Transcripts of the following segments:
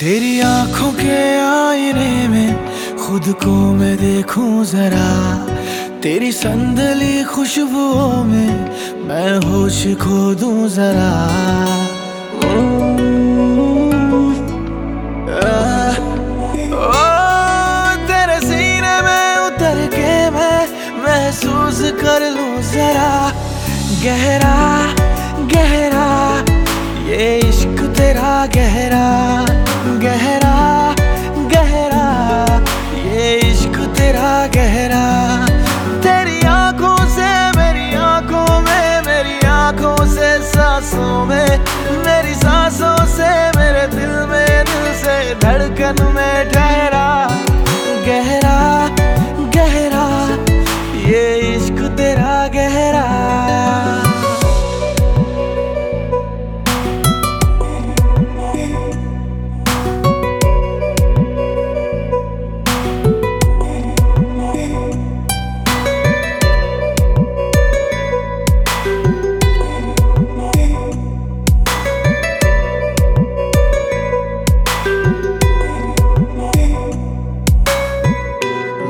आँखों के आईने में खुद को मैं देखूँ जरा। तेरी संदली खुशबुओं में मैं होश खो दूँ जरा तेरे सीने में उतर के मैं महसूस कर लूँ जरा। गहरा गहरा, ये इश्क तेरा गहरा। धड़कन में ठहरा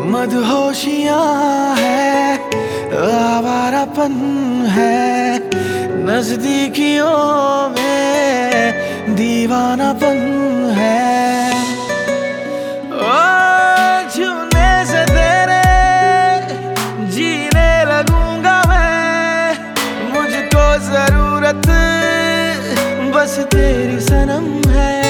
मदहोशियाँ है, आवारापन है, नजदीकियों में दीवानापन है। से तेरे जीने लगूँगा मैं, मुझको ज़रूरत बस तेरी सनम है।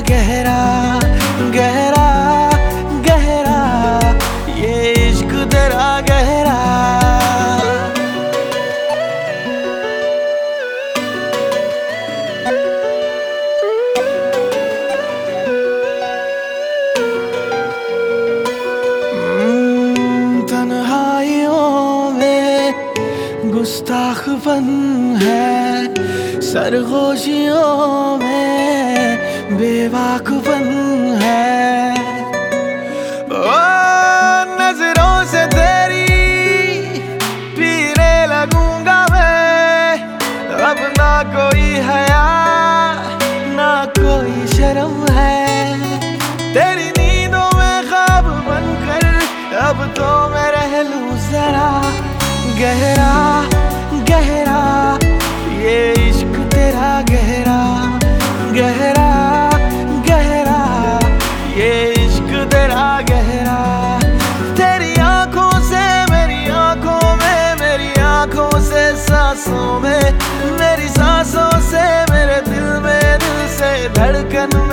गहरा गहरा गहरा ये इश्क तेरा गहरा। हम्म, गुस्ताखपन है सरगोशियों में बेवाकपन है। ओ, नज़रों से तेरी पीने लगूँगा मैं। अब ना कोई हया, ना कोई शर्म है। में मेरी